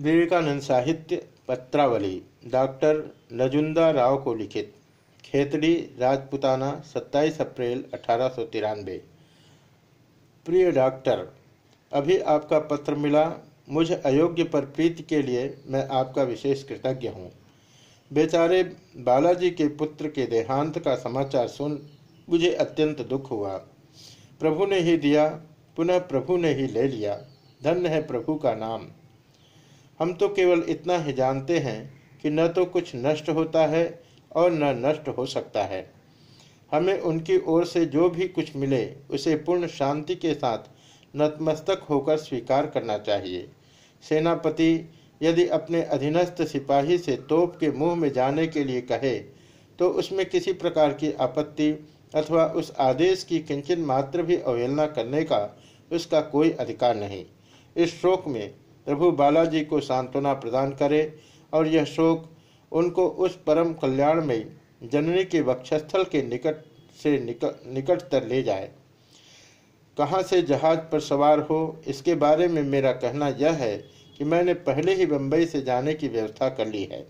विवेकानंद साहित्य पत्रावली, डॉक्टर नजुंदा राव को लिखित, खेतड़ी राजपुताना 27 अप्रैल अठारह सौ तिरानबे प्रिय डॉक्टर, अभी आपका पत्र मिला, मुझ अयोग्य पर प्रीति के लिए मैं आपका विशेष कृतज्ञ हूँ। बेचारे बालाजी के पुत्र के देहांत का समाचार सुन मुझे अत्यंत दुख हुआ। प्रभु ने ही दिया, पुनः प्रभु ने ही ले लिया। धन्य है प्रभु का नाम। हम तो केवल इतना ही जानते हैं कि न तो कुछ नष्ट होता है और न नष्ट हो सकता है। हमें उनकी ओर से जो भी कुछ मिले, उसे पूर्ण शांति के साथ नतमस्तक होकर स्वीकार करना चाहिए। सेनापति, यदि अपने अधीनस्थ सिपाही से तोप के मुँह में जाने के लिए कहे तो उसमें किसी प्रकार की आपत्ति अथवा उस आदेश की किंचन मात्र भी अवहेलना करने का उसका कोई अधिकार नहीं। इस शोक में प्रभु बालाजी को सांत्वना प्रदान करे और यह शोक उनको उस परम कल्याण में जननी के वक्षस्थल के निकट से निकट निकटतर ले जाए। कहाँ से जहाज़ पर सवार हो, इसके बारे में मेरा कहना यह है कि मैंने पहले ही बंबई से जाने की व्यवस्था कर ली है।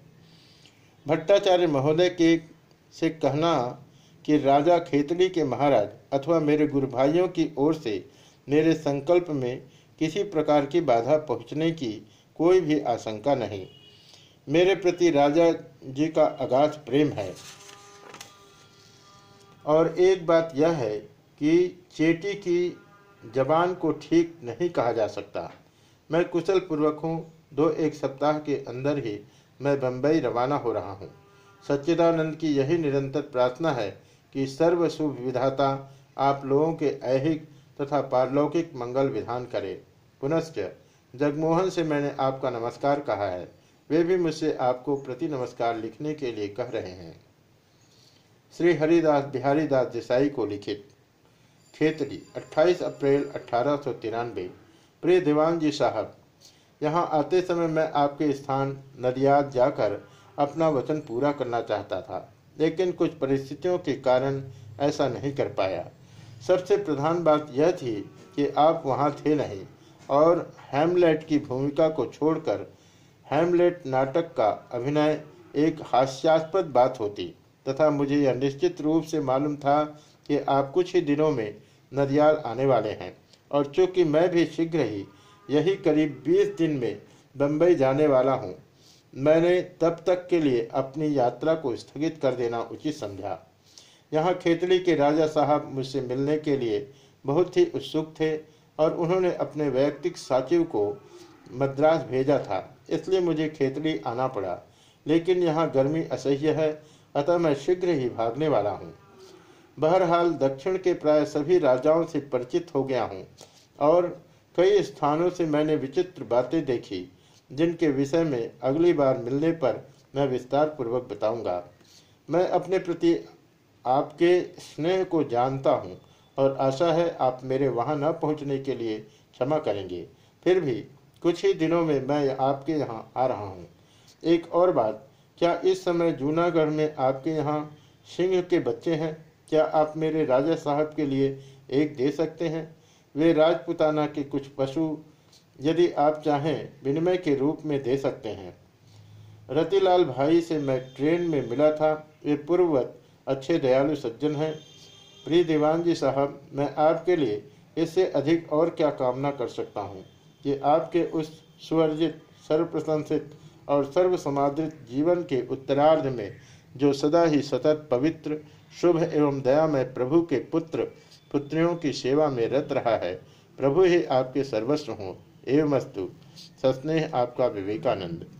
भट्टाचार्य महोदय के से कहना कि राजा खेतली के महाराज अथवा मेरे गुरु भाइयों की ओर से मेरे संकल्प में किसी प्रकार की बाधा पहुँचने की कोई भी आशंका नहीं। मेरे प्रति राजा जी का अगाध प्रेम है। और एक बात यह है कि चेटी की जबान को ठीक नहीं कहा जा सकता। मैं कुशल पूर्वक हूँ। दो एक सप्ताह के अंदर ही मैं बम्बई रवाना हो रहा हूँ। सच्चिदानंद की यही निरंतर प्रार्थना है कि सर्व शुभ विधाता आप लोगों के ऐहिक तथा पारलौकिक मंगल विधान करे। पुनश्च, जगमोहन से मैंने आपका नमस्कार कहा है। वे भी मुझसे आपको प्रति नमस्कार लिखने के लिए कह रहे हैं। श्री हरिदास बिहारी दास देसाई को लिखित, खेतरी 28 अप्रैल अठारह सौ तिरानबे प्रिय दीवान जी साहब, यहाँ आते समय मैं आपके स्थान नदियाद जाकर अपना वचन पूरा करना चाहता था, लेकिन कुछ परिस्थितियों के कारण ऐसा नहीं कर पाया। सबसे प्रधान बात यह थी कि आप वहाँ थे नहीं। और हैमलेट की भूमिका को छोड़कर हैमलेट नाटक का अभिनय एक हास्यास्पद बात होती, तथा मुझे यह निश्चित रूप से मालूम था कि आप कुछ ही दिनों में नदियाल आने वाले हैं। और चूँकि मैं भी शीघ्र ही यही करीब 20 दिन में बम्बई जाने वाला हूँ, मैंने तब तक के लिए अपनी यात्रा को स्थगित कर देना उचित समझा। यहाँ खेतड़ी के राजा साहब मुझसे मिलने के लिए बहुत ही उत्सुक थे और उन्होंने अपने वैयक्तिक सचिव को मद्रास भेजा था, इसलिए मुझे खेतड़ी आना पड़ा। लेकिन यहाँ गर्मी असह्य है, अतः मैं शीघ्र ही भागने वाला हूँ। बहरहाल, दक्षिण के प्राय सभी राजाओं से परिचित हो गया हूँ, और कई स्थानों से मैंने विचित्र बातें देखी, जिनके विषय में अगली बार मिलने पर मैं विस्तार पूर्वक बताऊँगा। मैं अपने प्रति आपके स्नेह को जानता हूँ और आशा है आप मेरे वहाँ न पहुँचने के लिए क्षमा करेंगे। फिर भी कुछ ही दिनों में मैं आपके यहाँ आ रहा हूँ। एक और बात, क्या इस समय जूनागढ़ में आपके यहाँ सिंह के बच्चे हैं? क्या आप मेरे राजा साहब के लिए एक दे सकते हैं? वे राजपुताना के कुछ पशु यदि आप चाहें, विनिमय के रूप में दे सकते हैं। रतिलाल भाई से मैं ट्रेन में मिला था। वे पूर्ववत अच्छे दयालु सज्जन हैं। प्रिय दीवान जी साहब, मैं आपके लिए इससे अधिक और क्या कामना कर सकता हूँ कि आपके उस सुवर्जित, सर्वप्रशंसित और सर्वसमादृत जीवन के उत्तरार्ध में, जो सदा ही सतत पवित्र, शुभ एवं दयामय प्रभु के पुत्र, पुत्रियों की सेवा में रत रहा है, प्रभु ही आपके सर्वस्व हों। एवमस्तु। सस्नेह आपका विवेकानंद।